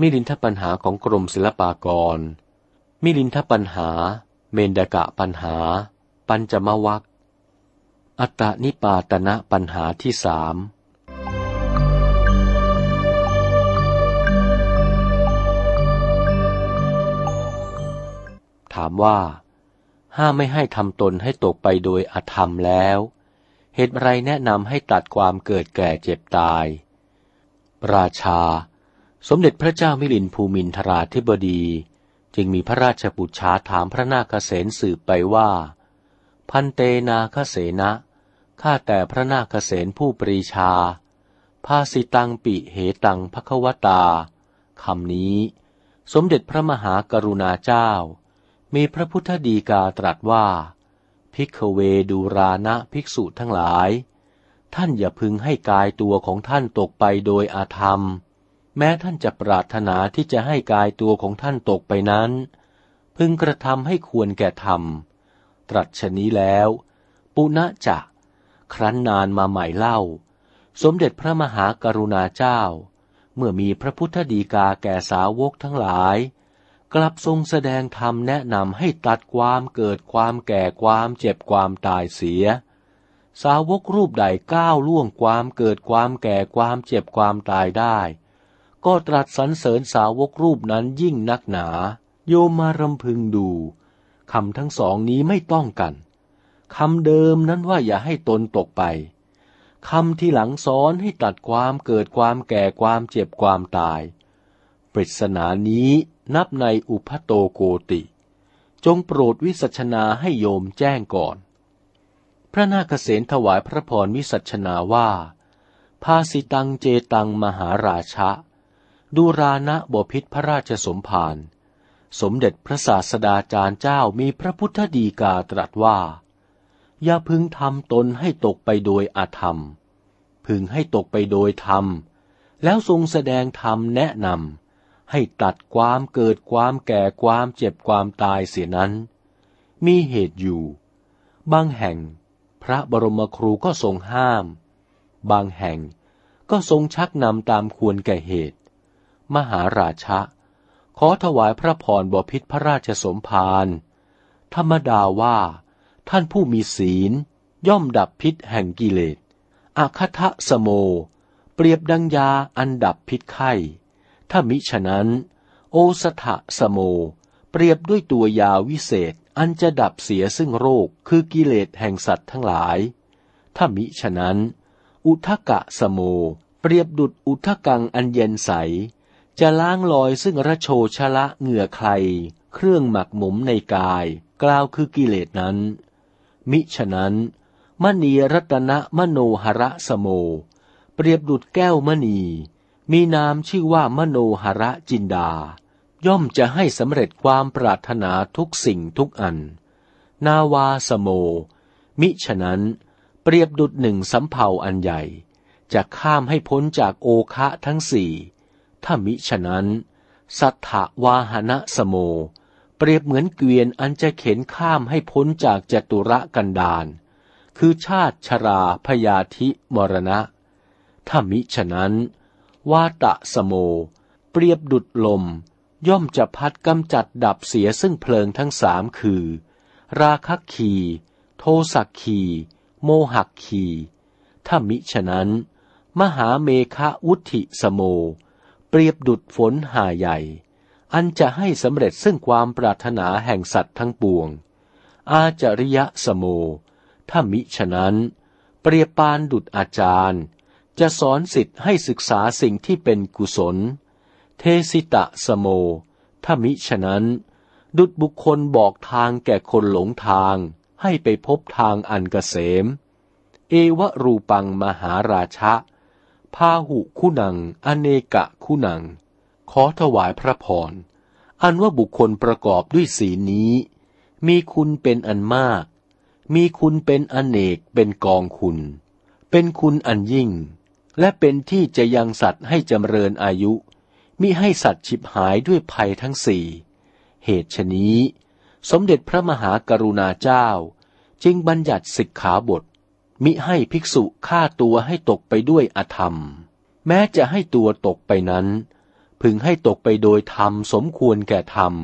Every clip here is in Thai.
มิลินทปัญหาของกรมศิลปากร มิลินทปัญหา เมนดกะปัญหา ปัญจมวัคอัตนิปาตนะปัญหาที่สามถามว่า ห้ามไม่ให้ทำตนให้ตกไปโดยอธรรมแล้ว เหตุไรแนะนำให้ตัดความเกิดแก่เจ็บตาย ราชา สมเด็จพระเจ้ามิลินภูมินทราธิบดี จึงมีพระราชบุตรชาถามพระนาคเษนสืบไปว่า พันเตนาคเสนะข้าแต่พระนาคเษนผู้ปรีชา ภาสิตังปิเหตังภควตาคำนี้ สมเด็จพระมหากรุณาเจ้า มีพระพุทธดีกาตรัสว่า ภิกขเวดูรานะภิกษุทั้งหลาย ท่านอย่าพึงให้กายตัวของท่านตกไปโดยอาธรรม แม้ท่านจะปรารถนาที่จะให้กายตัวของท่านตกไปนั้น พึงกระทำให้ควรแก่ธรรม ตรัสชนี้แล้ว ปุณะจะ ครั้นนานมาใหม่เล่า สมเด็จพระมหากรุณาเจ้า เมื่อมีพระพุทธดีกาแก่สาวกทั้งหลาย กลับทรงแสดงธรรมแนะนำให้ตัดความเกิดความแก่ความเจ็บความตายเสีย สาวกรูปใดก้าวล่วงความเกิดความแก่ความเจ็บความตายได้ ก็ตรัสสรรเสริญสาวกรูปนั้นยิ่งนักหนา โยมมารำพึงดูคำทั้งสองนี้ไม่ต้องกันคำเดิมนั้นว่าอย่าให้ตนตกไปคำที่หลังสอนให้ตัดความเกิดความแก่ความเจ็บความตาย ปริศนานี้นับในอุพโตโกติ จงโปรดวิสัชนาให้โยมแจ้งก่อน พระนาคเษนถวายพระพรวิสัชนาว่า ภาสิตังเจตังมหาราชะ ดูรานะบพิษพระราชสมภาร สมเด็จพระศาสดาจารย์เจ้ามีพระพุทธดีกาตรัสว่า อย่าพึงทำตนให้ตกไปโดยอาธรรม พึงให้ตกไปโดยธรรม แล้วทรงแสดงธรรมแนะนำให้ตัดความเกิดความแก่ความเจ็บความตายเสียนั้น มีเหตุอยู่ บางแห่ง พระบรมครูก็ทรงห้าม บางแห่งก็ทรงชักนำตามควรแก่เหตุ มหาราชะ ขอถวายพระพรบพิษพระราชสมภารธรรมดาว่า ท่านผู้มีศีล ย่อมดับพิษแห่งกิเลสอาคทะสโม เปรียบดังยาอันดับพิษไข้ ถ้ามิฉะนั้น โอสถะสโม เปรียบด้วยตัวยาวิเศษอันจะดับเสียซึ่งโรคคือกิเลสแห่งสัตว์ทั้งหลาย ถ้ามิฉะนั้น อุทกะสโม เปรียบดุดอุทกังอันเย็นใส จะล้างลอยซึ่งระโชชละเหงื่อใคร เครื่องหมักหมมในกาย กล่าวคือกิเลสนั้น มิฉะนั้น มณีรัตนะมโนหระสโม เปรียบดุดแก้วมณี มีนามชื่อว่ามโนหระจินดา ย่อมจะให้สำเร็จความปรารถนาทุกสิ่งทุกอัน นาวาสโม มิฉะนั้น เปรียบดุดหนึ่งสำเภาอันใหญ่ จะข้ามให้พ้นจากโอคะทั้งสี่ ถ้ามิฉะนั้น สัทธวาหนะสโม เปรียบเหมือนเกวียนอันจะเข็นข้ามให้พ้นจากจตุระกันดารคือชาติชราพยาธิมรณะ ถ้ามิฉะนั้น วาตะสโม เปรียบดุดลม ย่อมจะพัดกำจัดดับเสียซึ่งเพลิงทั้งสามคือ ราคะคี โทสักคี โมหักคี ถ้ามิฉะนั้น มหาเมฆวุธิสโมเรียบดุดฝนหาใหญ่ อันจะให้สำเร็จซึ่งความปรารถนาแห่งสัตว์ทั้งปวง อาจริยะสโม ถ้ามิฉะนั้น เปรียบปานดุดอาจารย์ จะสอนสิทธิ์ให้ศึกษาสิ่งที่เป็นกุศล เทสิตะสโม ถ้ามิฉะนั้น ดุดบุคคลบอกทางแก่คนหลงทางให้ไปพบทางอันกเกษม เอวะรูปังมหาราชะ พาหุคุณัง อเนกะคุณัง ขอถวายพระพร อันว่าบุคคลประกอบด้วยสีนี้ มีคุณเป็นอันมาก มีคุณเป็นอเนกเป็นกองคุณ เป็นคุณอันยิ่ง และเป็นที่จะยังสัตว์ให้จำเริญอายุ มิให้สัตว์ฉิบหายด้วยภัยทั้งสี่ เหตุฉนี้ สมเด็จพระมหากรุณาเจ้า จึงบัญญัติสิกขาบท มิให้ภิกษุฆ่าตัวให้ตกไปด้วยอธรรม แม้จะให้ตัวตกไปนั้น พึงให้ตกไปโดยธรรมสมควรแก่ธรรม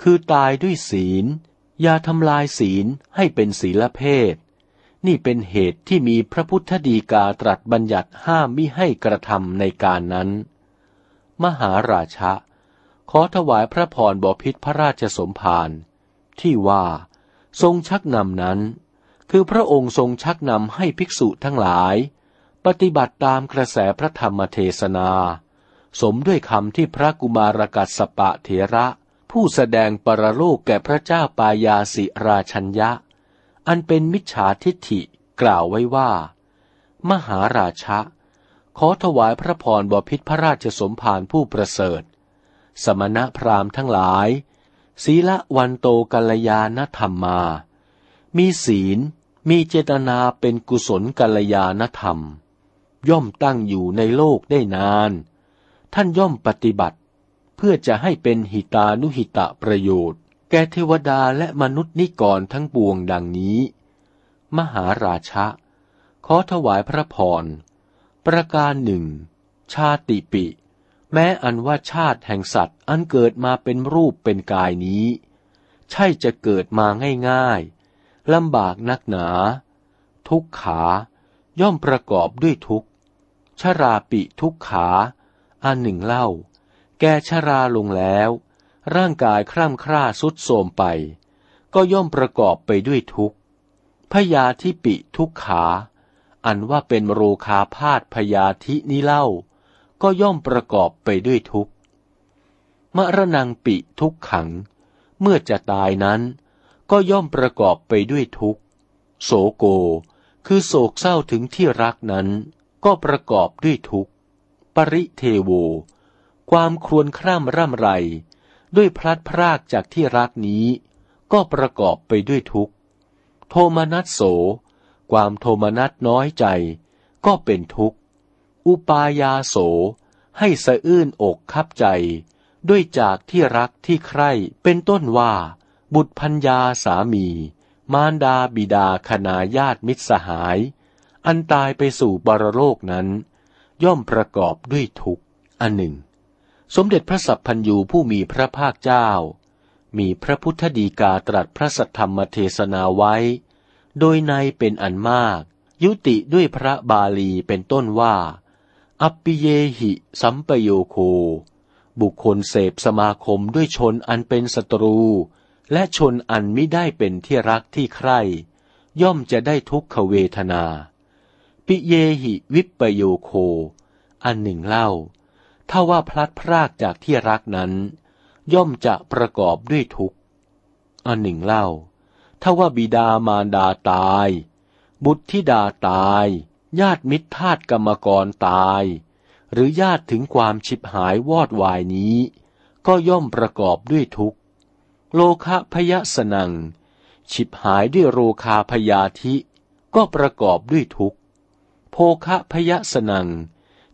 คือตายด้วยศีล อย่าทำลายศีลให้เป็นศีลเพศ นี่เป็นเหตุที่มีพระพุทธดีกาตรัสบัญญัติห้ามมิให้กระทำในการนั้น มหาราชะ ขอถวายพระพรบพิษพระราชสมภารที่ว่าทรงชักนำนั้น คือพระองค์ทรงชักนำให้ภิกษุทั้งหลาย ปฏิบัติตามกระแสพระธรรมเทศนา สมด้วยคำที่พระกุมารกัสปะเถระ ผู้แสดงปรโลกแก่พระเจ้าปายาสิราชัญญะ อันเป็นมิจฉาทิฏฐิกล่าวไว้ว่า มหาราชะ ขอถวายพระพรบพิษพระราชสมภารผู้ประเสริฐ สมณะพราหมณ์ทั้งหลาย ศีละวันโตกัลยาณธรรมมา มีศีล มีเจตนาเป็นกุศลกัลยาณธรรม ย่อมตั้งอยู่ในโลกได้นาน ท่านย่อมปฏิบัติ เพื่อจะให้เป็นหิตานุหิตะประโยชน์ แก่เทวดาและมนุษย์นิกรทั้งปวงดังนี้ มหาราชะ ขอถวายพระพร ประการหนึ่ง ชาติปิ แม้อันว่าชาติแห่งสัตว์อันเกิดมาเป็นรูปเป็นกายนี้ ใช่จะเกิดมาง่ายๆ ลำบากนักหนา ทุกขาย่อมประกอบด้วยทุกชราปิทุกขาอันหนึ่งเล่า แกชราลงแล้ว ร่างกายคร่ำคร่าสุดโทมไป ก็ย่อมประกอบไปด้วยทุกพยาธิปิทุกขา อันว่าเป็นโรคาพาธพยาธินี้เล่า ก็ย่อมประกอบไปด้วยทุกมรณงปิทุกขัง เมื่อจะตายนั้น ก็ย่อมประกอบไปด้วยทุกข์ โสโก คือโศกเศร้าถึงที่รักนั้น ก็ประกอบด้วยทุกข์ ปริเทโว ความครวญคร่ำร่ำไร ด้วยพลัดพรากจากที่รักนี้ ก็ประกอบไปด้วยทุกข์ โทมนัสโส ความโทมนัสน้อยใจ ก็เป็นทุกข์ อุปายาโส ให้สะอื้นอกคับใจ ด้วยจากที่รักที่ใคร่เป็นต้นว่า บุตรพัญญาสามี มารดาบิดาคณาญาติมิตรสหาย อันตายไปสู่บรโลกนั้น ย่อมประกอบด้วยทุกข์อันหนึ่ง สมเด็จพระสัพพัญยูผู้มีพระภาคเจ้า มีพระพุทธดีกาตรัสพระสัทธรรมเทศนาไว้ โดยในเป็นอันมาก ยุติด้วยพระบาลีเป็นต้นว่า อัปปิเยหิสัมปโยโค บุคคลเสพสมาคมด้วยชนอันเป็นศัตรู และชนอันไม่ได้เป็นที่รักที่ใคร่ย่อมจะได้ทุกขเวทนา ปิเยหิวิปโยโค อันหนึ่งเล่า ถ้าว่าพลัดพรากจากที่รักนั้น ย่อมจะประกอบด้วยทุกข์อันหนึ่งเล่า ถ้าว่าบิดามารดาตาย บุตรธิดาตาย ญาติมิตรทาตกรรมกรตาย หรือญาติถึงความฉิบหายวอดวายนี้ ก็ย่อมประกอบด้วยทุกข์ โลคะพยสนัง ฉิบหายด้วยโรคาพยาธิ ก็ประกอบด้วยทุกข์โภคะพยสนัง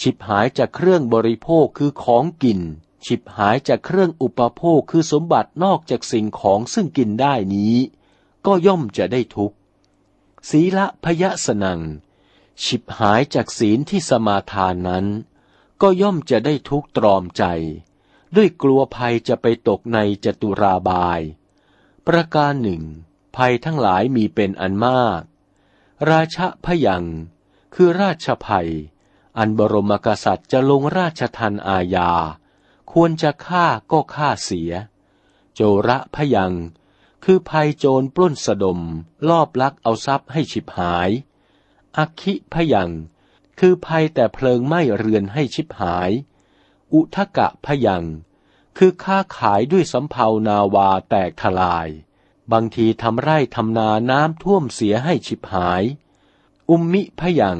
ฉิบหายจากเครื่องบริโภคคือของกิน ฉิบหายจากเครื่องอุปโภคคือสมบัตินอกจากสิ่งของซึ่งกินได้นี้ ก็ย่อมจะได้ทุกข์ศีละพยสนัง ฉิบหายจากศีลที่สมาทานนั้น ก็ย่อมจะได้ทุกตรอมใจ ด้วยกลัวภัยจะไปตกในจตุราบาย ประการหนึ่ง ภัยทั้งหลายมีเป็นอันมาก ราชพยัง คือราชภัย อันบรมกษัตริย์จะลงราชทันอาญา ควรจะฆ่าก็ฆ่าเสีย โจระพยัง คือภัยโจรปล้นสะดม ลอบลักเอาทรัพย์ให้ฉิบหายอคิพยัง คือภัยแต่เพลิงไหม้เรือนให้ชิบหาย อุทกะพยัง คือค้าขายด้วยสำเภานาวาแตกทลาย บางทีทำไร่ทำนาน้ำท่วมเสียให้ชิบหาย อุมมิพยัง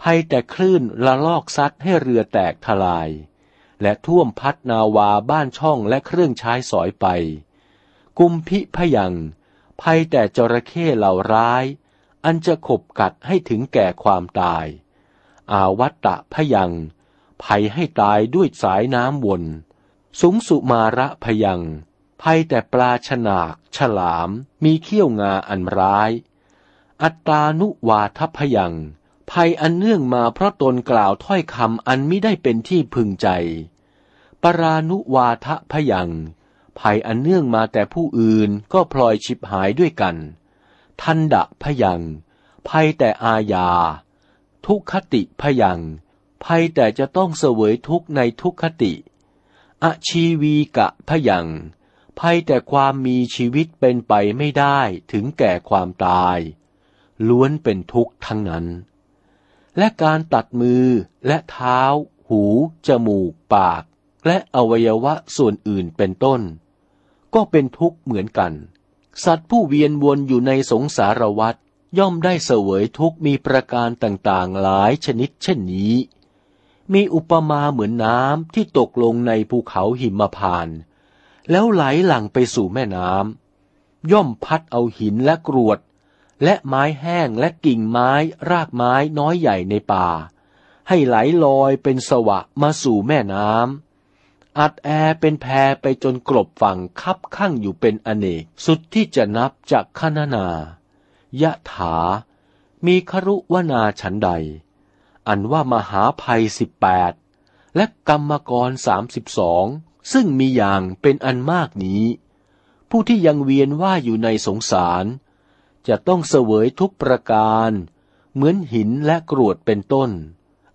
ภัยแต่คลื่นละลอกซัดให้เรือแตกทลาย และท่วมพัดนาวาบ้านช่องและเครื่องใช้สอยไป กุมพิพยัง ภัยแต่จระเข้เหล่าร้าย อันจะขบกัดให้ถึงแก่ความตาย อาวัตตะพยัง ภัยให้ตายด้วยสายน้ำวน สุงสุมาระพยัง ภัยแต่ปลาฉนาก ฉลาม มีเขี้ยวงาอันร้าย อัตตานุวาทพยัง ภัยอันเนื่องมาเพราะตนกล่าวถ้อยคำอันไม่ได้เป็นที่พึงใจ ปรานุวาทพยังภัยอันเนื่องมาแต่ผู้อื่นก็พลอยฉิบหายด้วยกัน ทันดะพยัง ภัยแต่อาญา ทุกขติพยัง ภัยแต่จะต้องเสวยทุกข์ในทุกขติ อชีวีกะพยัง ภัยแต่ความมีชีวิตเป็นไปไม่ได้ถึงแก่ความตาย ล้วนเป็นทุกข์ทั้งนั้น และการตัดมือและเท้า หู จมูก ปาก และอวัยวะส่วนอื่นเป็นต้น ก็เป็นทุกข์เหมือนกัน สัตว์ผู้เวียนวนอยู่ในสงสารวัฏย่อมได้เสวยทุกข์มีประการต่างๆหลายชนิดเช่นนี้ มีอุปมาเหมือนน้ำที่ตกลงในภูเขาหิมพานต์แล้วไหลหลั่งไปสู่แม่น้ำย่อมพัดเอาหินและกรวด และไม้แห้งและกิ่งไม้รากไม้น้อยใหญ่ในป่า ให้ไหลลอยเป็นสวะมาสู่แม่น้ำอัดแอเป็นแพไปจนกลบฝั่งคับข้างอยู่เป็นอเนกสุดที่จะนับจากขนานายะถา มีครุวนาฉันใด อันว่ามหาภัยสิบแปดและกรรมกรสามสิบสองซึ่งมีอย่างเป็นอันมากนี้ ผู้ที่ยังเวียนว่าอยู่ในสงสาร จะต้องเสวยทุกประการ เหมือนหินและกรวดเป็นต้น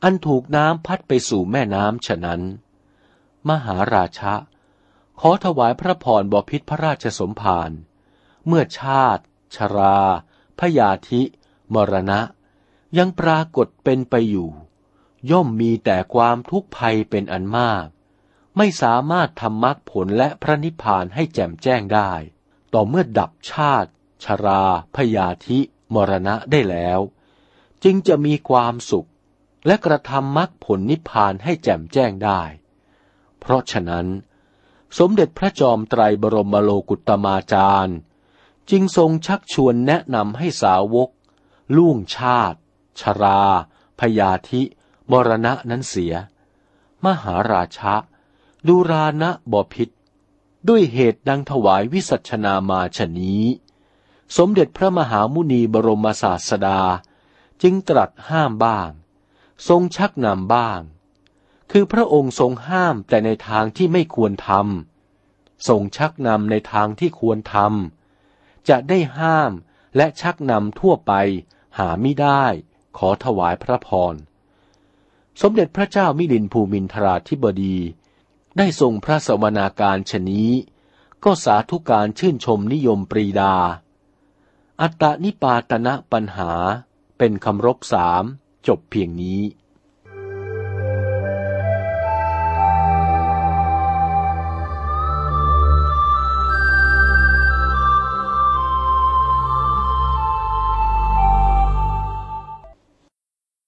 อันถูกน้ำพัดไปสู่แม่น้ำฉะนั้น มหาราชะ ขอถวายพระพรบพิษพระราชสมภารเมื่อชาติ ชรา พยาธิ มรณะ ยังปรากฏเป็นไปอยู่ ย่อมมีแต่ความทุกข์ภัยเป็นอันมาก ไม่สามารถทำมรรคผลและพระนิพพานให้แจ่มแจ้งได้ ต่อเมื่อดับชาติ ชรา พยาธิ มรณะได้แล้ว จึงจะมีความสุข และกระทำมรรคผลนิพพานให้แจ่มแจ้งได้ เพราะฉะนั้น สมเด็จพระจอมไตรบรมโลกุตมาจารย์ จึงทรงชักชวนแนะนำให้สาวกล่วงชาติ ชรา พยาธิมรณะนั้นเสีย มหาราชะดูรานะบพิษด้วยเหตุดังถวายวิสัชนามาชนี้ สมเด็จพระมหามุนีบรมศาสดา จึงตรัสห้ามบ้าง ทรงชักนำบ้าง คือพระองค์ทรงห้ามแต่ในทางที่ไม่ควรทำทรงชักนำในทางที่ควรทำจะได้ห้ามและชักนำทั่วไปหาไม่ได้ ขอถวายพระพร สมเด็จพระเจ้ามิลินภูมินทราธิบดี ได้ทรงพระสวนาการชนี้ ก็สาธุการชื่นชมนิยมปรีดา อัตตนิปาตนะปัญหาเป็นคำรบสามจบเพียงนี้